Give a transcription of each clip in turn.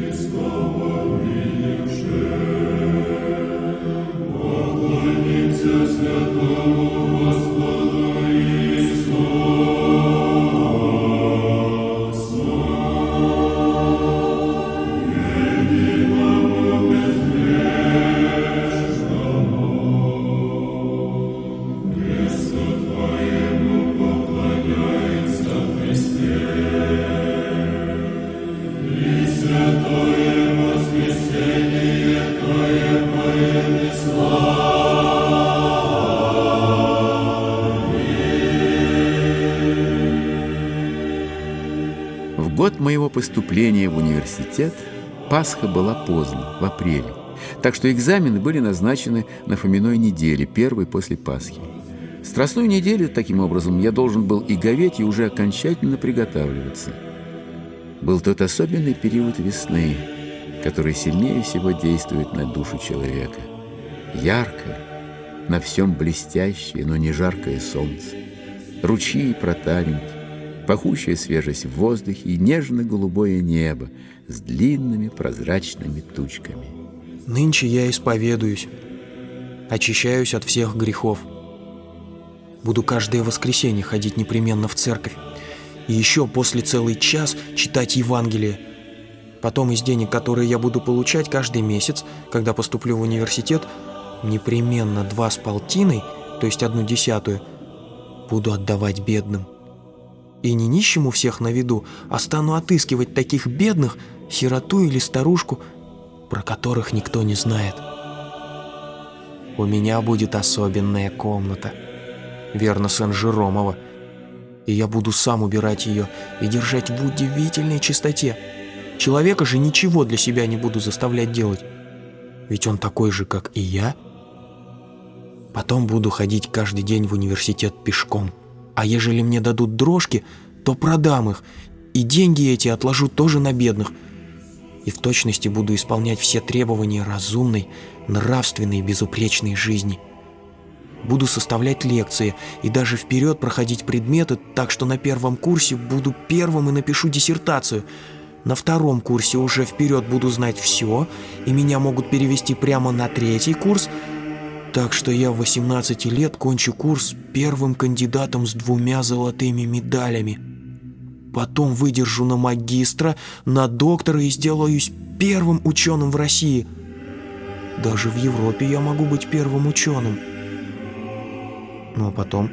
Христова, видевши, поклонимся святому. Год моего поступления в университет Пасха была поздно, в апреле. Так что экзамены были назначены на Фоминой неделе, первой после Пасхи. Страстную неделю, таким образом, я должен был и говеть, и уже окончательно приготавливаться. Был тот особенный период весны, который сильнее всего действует на душу человека. Яркое, на всем блестящее, но не жаркое солнце. Ручьи и пахущая свежесть в воздухе и нежно-голубое небо с длинными прозрачными тучками. Нынче я исповедуюсь, очищаюсь от всех грехов. Буду каждое воскресенье ходить непременно в церковь. И еще после целый час читать Евангелие. Потом из денег, которые я буду получать каждый месяц, когда поступлю в университет, непременно два с полтиной, то есть одну десятую, буду отдавать бедным. И не нищему всех на виду, а стану отыскивать таких бедных, сироту или старушку, про которых никто не знает. У меня будет особенная комната, верно Сен-Жеромова, и я буду сам убирать ее и держать в удивительной чистоте. Человека же ничего для себя не буду заставлять делать, ведь он такой же, как и я. Потом буду ходить каждый день в университет пешком – а ежели мне дадут дрожки, то продам их, и деньги эти отложу тоже на бедных. И в точности буду исполнять все требования разумной, нравственной, безупречной жизни. Буду составлять лекции и даже вперед проходить предметы, так что на первом курсе буду первым и напишу диссертацию. На втором курсе уже вперед буду знать все, и меня могут перевести прямо на третий курс – так что я в 18 лет кончу курс первым кандидатом с двумя золотыми медалями. Потом выдержу на магистра, на доктора и сделаюсь первым ученым в России. Даже в Европе я могу быть первым ученым. Ну а потом...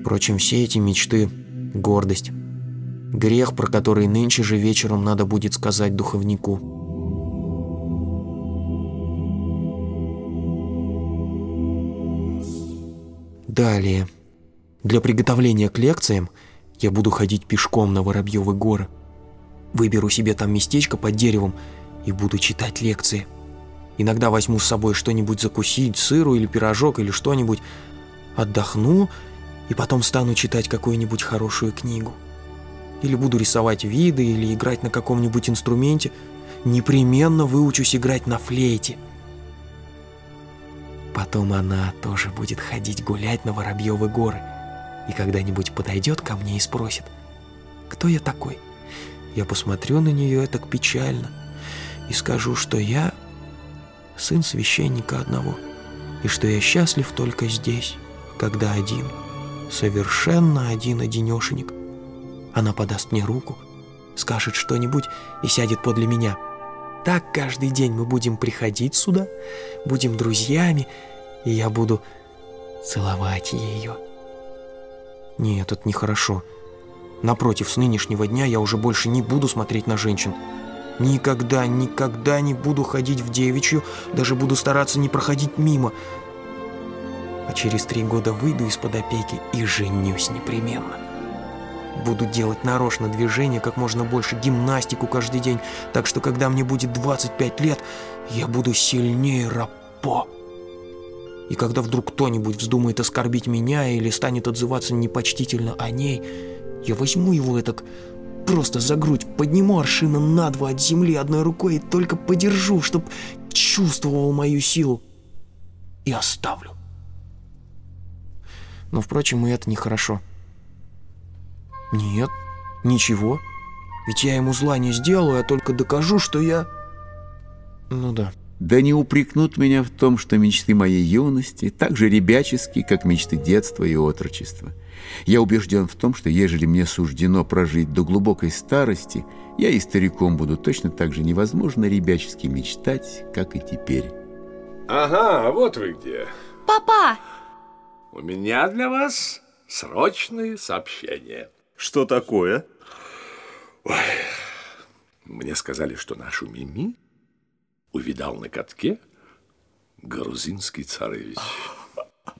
Впрочем, все эти мечты — гордость. Грех, про который нынче же вечером надо будет сказать духовнику. Далее. Для приготовления к лекциям я буду ходить пешком на Воробьевы горы. Выберу себе там местечко под деревом и буду читать лекции. Иногда возьму с собой что-нибудь закусить, сыру или пирожок или что-нибудь. Отдохну и потом стану читать какую-нибудь хорошую книгу. Или буду рисовать виды или играть на каком-нибудь инструменте. Непременно выучусь играть на флейте – Потом она тоже будет ходить гулять на Воробьевы горы и когда-нибудь подойдет ко мне и спросит, кто я такой. Я посмотрю на нее так печально и скажу, что я сын священника одного, и что я счастлив только здесь, когда один, совершенно один-одинешенек. Она подаст мне руку, скажет что-нибудь и сядет подле меня – так каждый день мы будем приходить сюда, будем друзьями, и я буду целовать ее. Нет, это нехорошо. Напротив, с нынешнего дня я уже больше не буду смотреть на женщин. Никогда, никогда не буду ходить в девичью, даже буду стараться не проходить мимо. А через три года выйду из-под опеки и женюсь непременно. Буду делать нарочно движения, как можно больше гимнастику каждый день, так что когда мне будет 25 лет, я буду сильнее Рапо. И когда вдруг кто-нибудь вздумает оскорбить меня или станет отзываться непочтительно о ней, я возьму его так просто за грудь, подниму аршина на два от земли одной рукой и только подержу, чтоб чувствовал мою силу. И оставлю. Но, впрочем, и это нехорошо. Нет, ничего. Ведь я ему зла не сделаю, а только докажу, что я... Ну да. Да не упрекнут меня в том, что мечты моей юности так же ребяческие, как мечты детства и отрочества. Я убежден в том, что ежели мне суждено прожить до глубокой старости, я и стариком буду точно так же невозможно ребячески мечтать, как и теперь. Ага, вот вы где. Папа! У меня для вас срочные сообщения. Что такое? Ой, мне сказали, что нашу Мими увидал на катке грузинский царевич.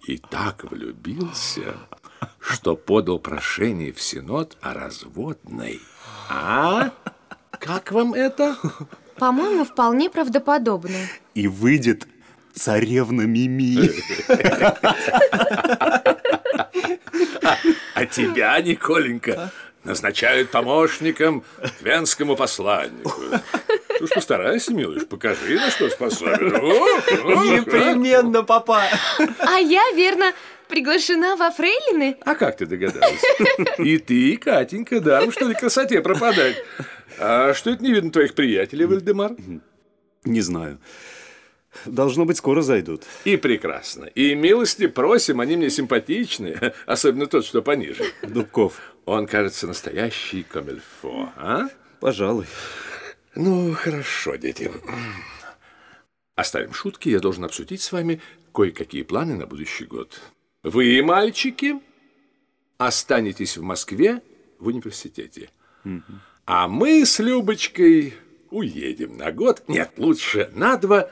И так влюбился, что подал прошение в Синод о разводной. А? Как вам это? По-моему, вполне правдоподобно. И выйдет царевна Мими. А тебя, Николенька, назначают помощником к венскому посланнику. Ты уж постарайся, милыш, покажи, на что способен. Непременно, папа. А я, верно, приглашена во фрейлины? А как ты догадалась? И ты, Катенька, даром, что ли, красоте пропадать? А что это не видно твоих приятелей, Вальдемар? Не знаю. Должно быть, скоро зайдут. И прекрасно. И милости просим, они мне симпатичны, особенно тот, что пониже. Дубков. Он, кажется, настоящий комильфо, а? Пожалуй. Ну, хорошо, дети. Оставим шутки, я должен обсудить с вами кое-какие планы на будущий год. Вы, мальчики, останетесь в Москве в университете. А мы с Любочкой уедем на год, нет, лучше на два,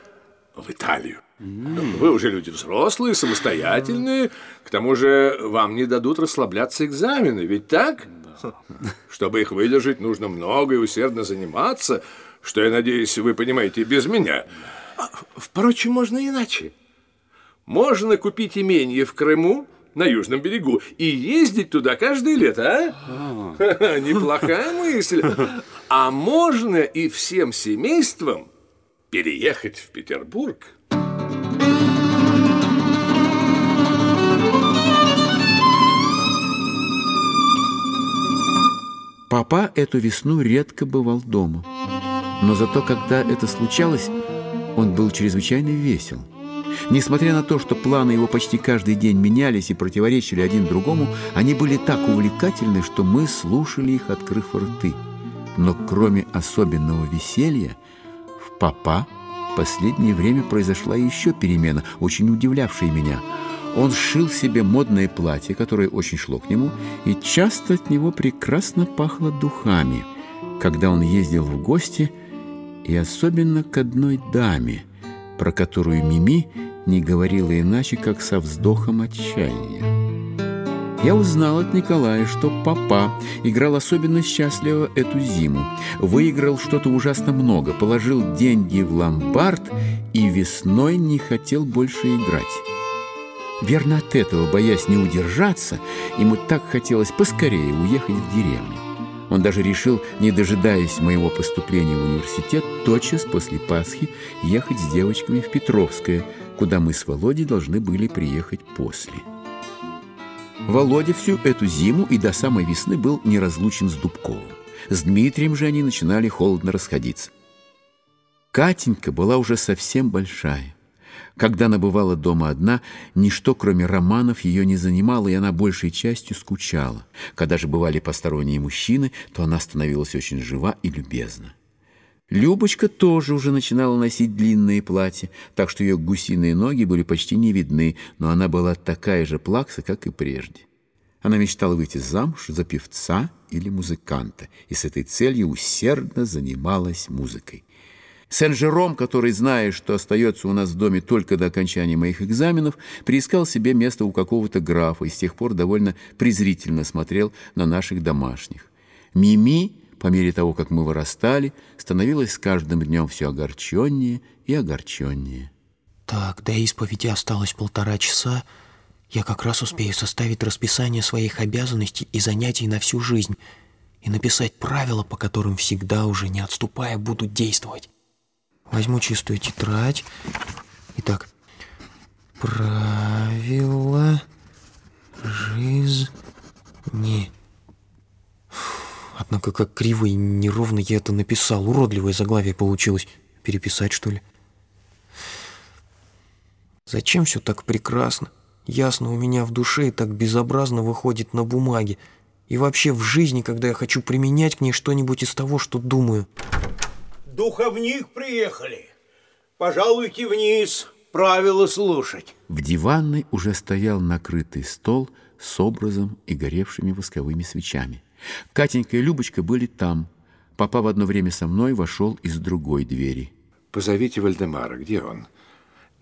в Италию. Вы уже люди взрослые, самостоятельные. К тому же вам не дадут расслабляться экзамены, ведь так? Чтобы их выдержать, нужно много и усердно заниматься, что, я надеюсь, вы понимаете без меня. А, Впрочем, можно иначе. Можно купить имение в Крыму, на южном берегу, и ездить туда каждое лето, а? Неплохая мысль. А можно и всем семейством переехать в Петербург. Папа эту весну редко бывал дома. Но зато, когда это случалось, он был чрезвычайно весел. Несмотря на то, что планы его почти каждый день менялись и противоречили один другому, они были так увлекательны, что мы слушали их, открыв рты. Но кроме особенного веселья, папа в последнее время произошла еще перемена, очень удивлявшая меня. Он сшил себе модное платье, которое очень шло к нему, и часто от него прекрасно пахло духами, когда он ездил в гости, и особенно к одной даме, про которую Мими не говорила иначе, как со вздохом отчаяния. Я узнал от Николая, что папа играл особенно счастливо эту зиму. Выиграл что-то ужасно много, положил деньги в ломбард и весной не хотел больше играть. Верно от этого, боясь не удержаться, ему так хотелось поскорее уехать в деревню. Он даже решил, не дожидаясь моего поступления в университет, тотчас после Пасхи ехать с девочками в Петровское, куда мы с Володей должны были приехать после. Володя всю эту зиму и до самой весны был неразлучен с Дубковым. С Дмитрием же они начинали холодно расходиться. Катенька была уже совсем большая. Когда она бывала дома одна, ничто, кроме романов, ее не занимало, и она большей частью скучала. Когда же бывали посторонние мужчины, то она становилась очень жива и любезна. Любочка тоже уже начинала носить длинные платья, так что ее гусиные ноги были почти не видны, но она была такая же плакса, как и прежде. Она мечтала выйти замуж за певца или музыканта, и с этой целью усердно занималась музыкой. Сен-Жером, который, зная, что остается у нас в доме только до окончания моих экзаменов, приискал себе место у какого-то графа и с тех пор довольно презрительно смотрел на наших домашних. Мими, по мере того, как мы вырастали, становилась с каждым днем все огорченнее и огорченнее. Так, до исповеди осталось полтора часа. Я как раз успею составить расписание своих обязанностей и занятий на всю жизнь и написать правила, по которым всегда уже не отступая буду действовать. Возьму чистую тетрадь. Итак, правила жизни. Однако как криво и неровно я это написал. Уродливое заглавие получилось. Переписать, что ли? Зачем все так прекрасно? Ясно у меня в душе и так безобразно выходит на бумаге. И вообще в жизни, когда я хочу применять к ней что-нибудь из того, что думаю. Духовник приехали. Пожалуйте вниз, правила слушать. В диванной уже стоял накрытый стол с образом и горевшими восковыми свечами. Катенька и Любочка были там. Папа в одно время со мной вошел из другой двери. Позовите Вальдемара. Где он?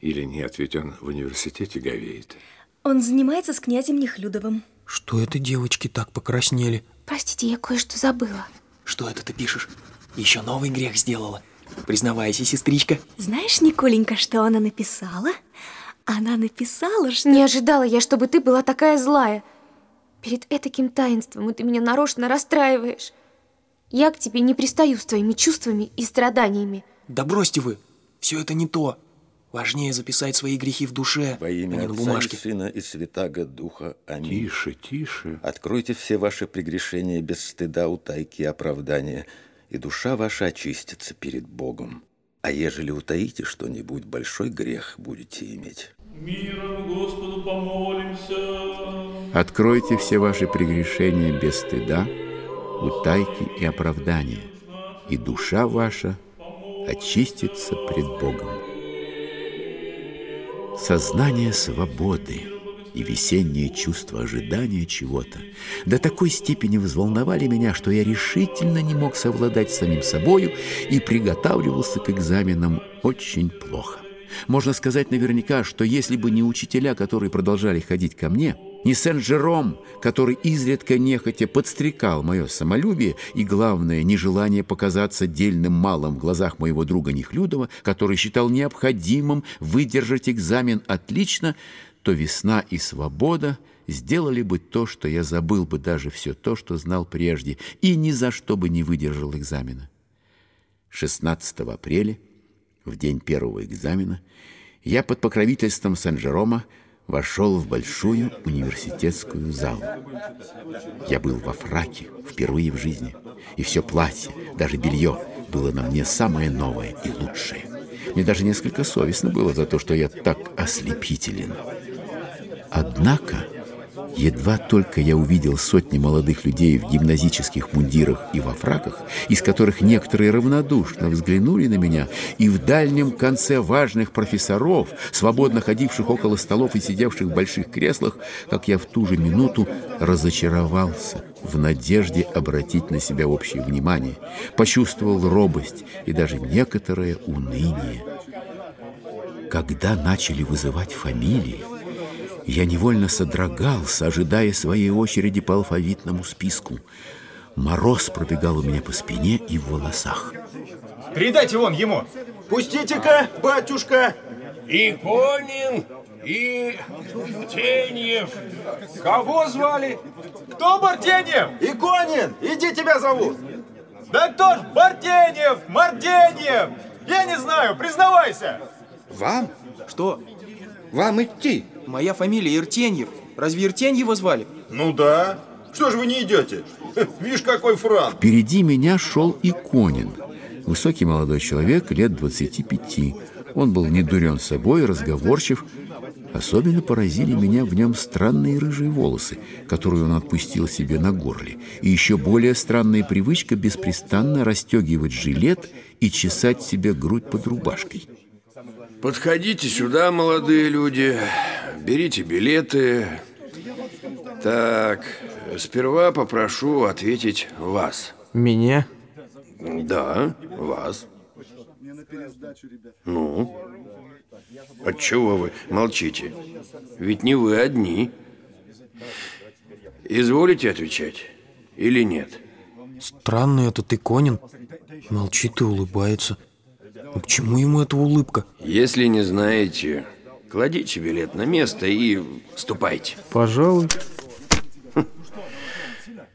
Или нет, ведь он в университете говеет. Он занимается с князем Нехлюдовым. Что это девочки так покраснели? Простите, я кое-что забыла. Что это ты пишешь? Еще новый грех сделала. Признавайся, сестричка. Знаешь, Николенька, что она написала? Она написала, что... Не ожидала я, чтобы ты была такая злая. Перед этаким таинством и ты меня нарочно расстраиваешь. Я к тебе не пристаю с твоими чувствами и страданиями. Да бросьте вы, все это не то. Важнее записать свои грехи в душе, Во а имя не на Отца и бумажке. Сына и Святаго Духа. Аминь. Тише, тише. Откройте все ваши прегрешения без стыда, утайки и оправдания, и душа ваша очистится перед Богом. А ежели утаите что-нибудь, большой грех будете иметь. Миром Господу помолимся. Откройте все ваши прегрешения без стыда, утайки и оправдания, и душа ваша очистится пред Богом. Сознание свободы и весеннее чувство ожидания чего-то до такой степени взволновали меня, что я решительно не мог совладать с самим собою и приготавливался к экзаменам очень плохо. Можно сказать наверняка, что если бы не учителя, которые продолжали ходить ко мне, не Сен-Жером, который изредка нехотя подстрекал мое самолюбие и, главное, нежелание показаться дельным малым в глазах моего друга Нехлюдова, который считал необходимым выдержать экзамен отлично, то весна и свобода сделали бы то, что я забыл бы даже все то, что знал прежде, и ни за что бы не выдержал экзамена. 16 апреля, в день первого экзамена, я под покровительством Сан-Жерома вошел в большую университетскую залу. Я был во фраке впервые в жизни, и все платье, даже белье было на мне самое новое и лучшее. Мне даже несколько совестно было за то, что я так ослепителен. Однако, едва только я увидел сотни молодых людей в гимназических мундирах и во фраках, из которых некоторые равнодушно взглянули на меня, и в дальнем конце важных профессоров, свободно ходивших около столов и сидевших в больших креслах, как я в ту же минуту разочаровался в надежде обратить на себя общее внимание, почувствовал робость и даже некоторое уныние. Когда начали вызывать фамилии, я невольно содрогался, ожидая своей очереди по алфавитному списку. Мороз пробегал у меня по спине и в волосах. Передайте вон ему. Пустите-ка, батюшка. Иконин и Теньев. Кого звали? Кто Бартеньев? Иконин, иди тебя зовут. Да кто ж Бартеньев, Мартеньев? Я не знаю, признавайся. Вам? Что? Вам идти? Моя фамилия Иртеньев. Разве Иртеньева звали? Ну да. Что ж вы не идете? Видишь, какой франк. Впереди меня шел Иконин. Высокий молодой человек, лет 25. Он был не дурен собой, разговорчив. Особенно поразили меня в нем странные рыжие волосы, которые он отпустил себе на горле. И еще более странная привычка беспрестанно расстегивать жилет и чесать себе грудь под рубашкой. Подходите сюда, молодые люди, берите билеты. Так, сперва попрошу ответить вас. Меня? Да, вас. Ну? Отчего вы молчите? Ведь не вы одни. Изволите отвечать или нет? Странный этот Иконин. Молчит и улыбается. Ну, к чему ему эта улыбка? Если не знаете, кладите билет на место и ступайте. Пожалуй.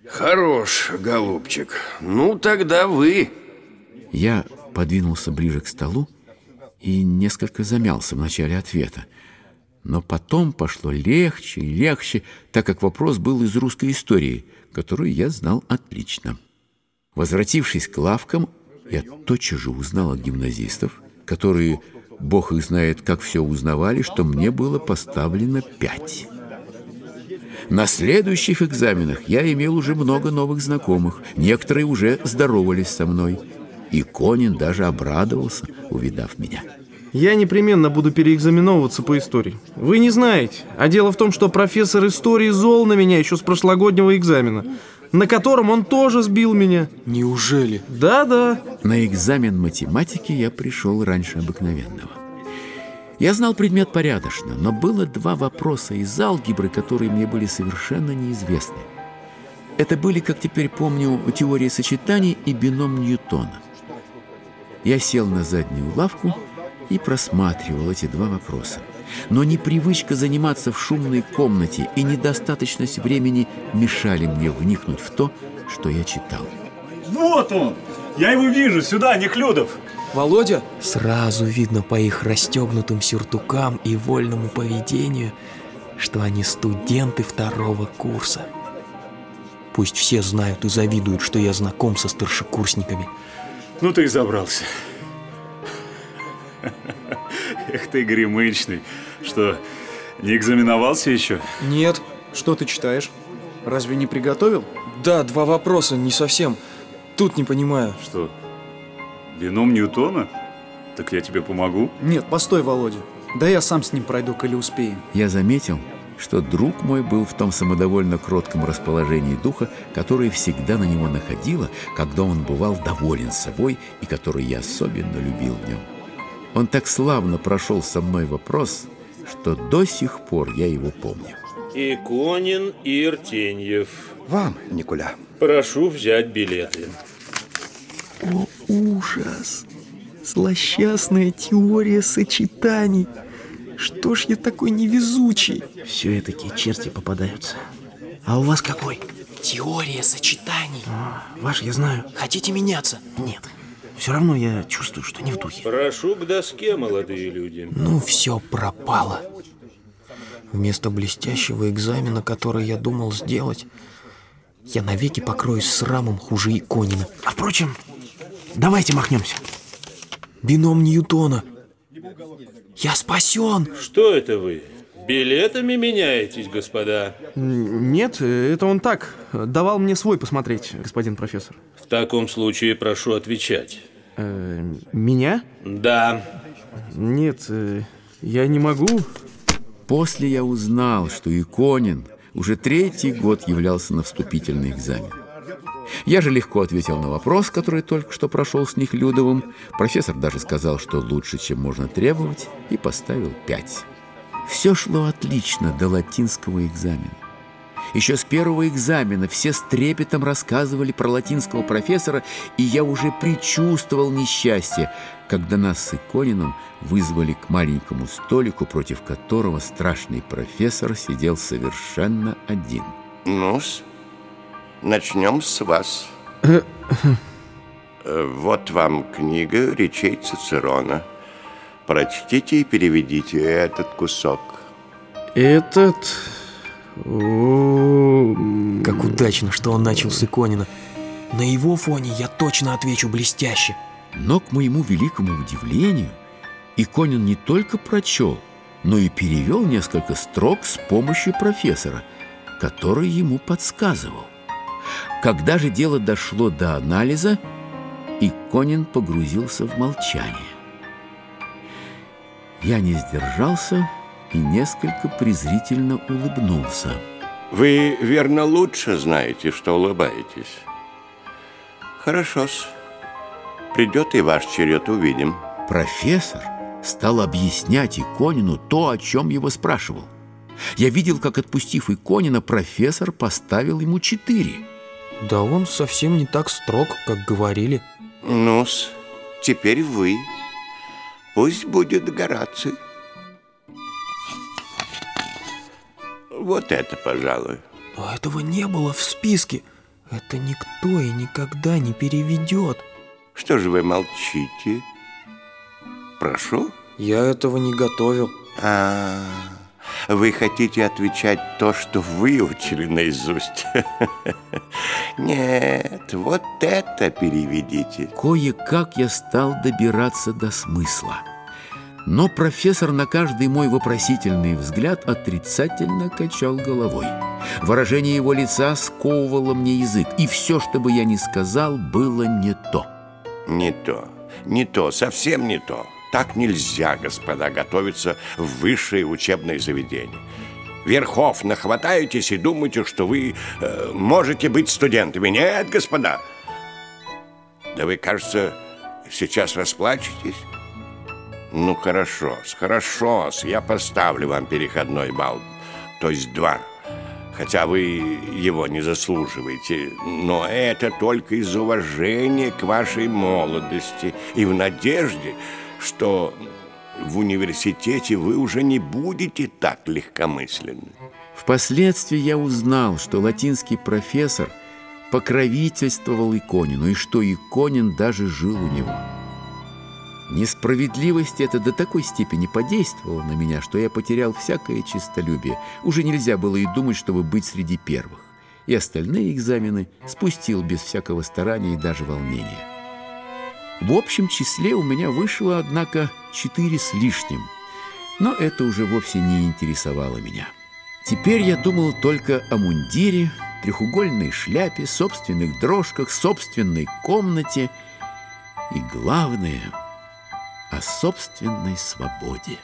Хорош, голубчик. Ну, тогда вы. Я подвинулся ближе к столу и несколько замялся в начале ответа. Но потом пошло легче и легче, так как вопрос был из русской истории, которую я знал отлично. Возвратившись к лавкам, я тотчас же узнал от гимназистов, которые, бог их знает, как все узнавали, что мне было поставлено пять. На следующих экзаменах я имел уже много новых знакомых. Некоторые уже здоровались со мной. И Конин даже обрадовался, увидав меня. Я непременно буду переэкзаменовываться по истории. Вы не знаете. А дело в том, что профессор истории зол на меня еще с прошлогоднего экзамена, на котором он тоже сбил меня. Неужели? Да-да. На экзамен математики я пришел раньше обыкновенного. Я знал предмет порядочно, но было два вопроса из алгебры, которые мне были совершенно неизвестны. Это были, как теперь помню, теория сочетаний и бином Ньютона. Я сел на заднюю лавку и просматривал эти два вопроса. Но непривычка заниматься в шумной комнате и недостаточность времени мешали мне вникнуть в то, что я читал. Вот он! Я его вижу! Сюда, Нехлюдов! Володя? Сразу видно по их расстегнутым сюртукам и вольному поведению, что они студенты второго курса. Пусть все знают и завидуют, что я знаком со старшекурсниками. Ну ты и забрался. Эх ты, гремычный. Что, не экзаменовался еще? Нет. Что ты читаешь? Разве не приготовил? Да, два вопроса, не совсем. Тут не понимаю. Что, бином Ньютона? Так я тебе помогу? Нет, постой, Володя. Да я сам с ним пройду, коли успеем. Я заметил, что друг мой был в том самодовольно кротком расположении духа, которое всегда на него находило, когда он бывал доволен собой и который я особенно любил в нем. Он так славно прошел со мной вопрос, что до сих пор я его помню. Иконин и Иртеньев. Вам, Николя. Прошу взять билеты. О, ужас! Злосчастная теория сочетаний. Что ж я такой невезучий? Все такие черти попадаются. А у вас какой? Теория сочетаний. А, ваш я знаю. Хотите меняться? Нет. Все равно я чувствую, что не в духе. Прошу к доске, молодые люди. Ну, все пропало. Вместо блестящего экзамена, который я думал сделать, я навеки покроюсь срамом хуже Иконина. А впрочем, давайте махнемся. Бином Ньютона. Я спасен. Что это вы? Билетами меняетесь, господа? Нет, это он так. Давал мне свой посмотреть, господин профессор. В таком случае прошу отвечать. Э, меня? Да. Нет, э, я не могу. После я узнал, что Иконин уже третий год являлся на вступительный экзамен. Я же легко ответил на вопрос, который только что прошел с них Людовым. Профессор даже сказал, что лучше, чем можно требовать, и поставил пять. Все шло отлично до латинского экзамена. Еще с первого экзамена все с трепетом рассказывали про латинского профессора, и я уже предчувствовал несчастье, когда нас с Иконином вызвали к маленькому столику, против которого страшный профессор сидел совершенно один. ну начнем с вас. Э, вот вам книга речей Цицерона. Прочтите и переведите этот кусок. Этот... Как удачно, что он начал с Иконина. На его фоне я точно отвечу блестяще. Но, к моему великому удивлению, Иконин не только прочел, но и перевел несколько строк с помощью профессора, который ему подсказывал. Когда же дело дошло до анализа, Иконин погрузился в молчание. Я не сдержался и несколько презрительно улыбнулся. Вы, верно, лучше знаете, что улыбаетесь. Хорошо-с. Придет и ваш черед, увидим. Профессор стал объяснять Иконину то, о чем его спрашивал. Я видел, как, отпустив Иконина, профессор поставил ему четыре. Да он совсем не так строг, как говорили. Ну-с, теперь вы. Пусть будет Гораций. Вот это, пожалуй. Но этого не было в списке. Это никто и никогда не переведет. Что же вы молчите? Прошу? Я этого не готовил. А, Вы хотите отвечать то, что выучили наизусть? Нет, вот это переведите. Кое-как я стал добираться до смысла. Но профессор на каждый мой вопросительный взгляд отрицательно качал головой. Выражение его лица сковывало мне язык, и все, что бы я ни сказал, было не то. Не то, не то, совсем не то. Так нельзя, господа, готовиться в высшее учебное заведение. Верхов нахватаетесь и думаете, что вы э, можете быть студентами. Нет, господа. Да вы, кажется, сейчас расплачетесь. Ну, хорошо, хорошо, я поставлю вам переходной балл, то есть два. Хотя вы его не заслуживаете, но это только из уважения к вашей молодости и в надежде, что в университете вы уже не будете так легкомысленны. Впоследствии я узнал, что латинский профессор покровительствовал Иконину, и что Иконин даже жил у него. Несправедливость это до такой степени подействовала на меня, что я потерял всякое честолюбие. Уже нельзя было и думать, чтобы быть среди первых. И остальные экзамены спустил без всякого старания и даже волнения. В общем числе у меня вышло, однако, четыре с лишним. Но это уже вовсе не интересовало меня. Теперь я думал только о мундире, трехугольной шляпе, собственных дрожках, собственной комнате и, главное, о собственной свободе.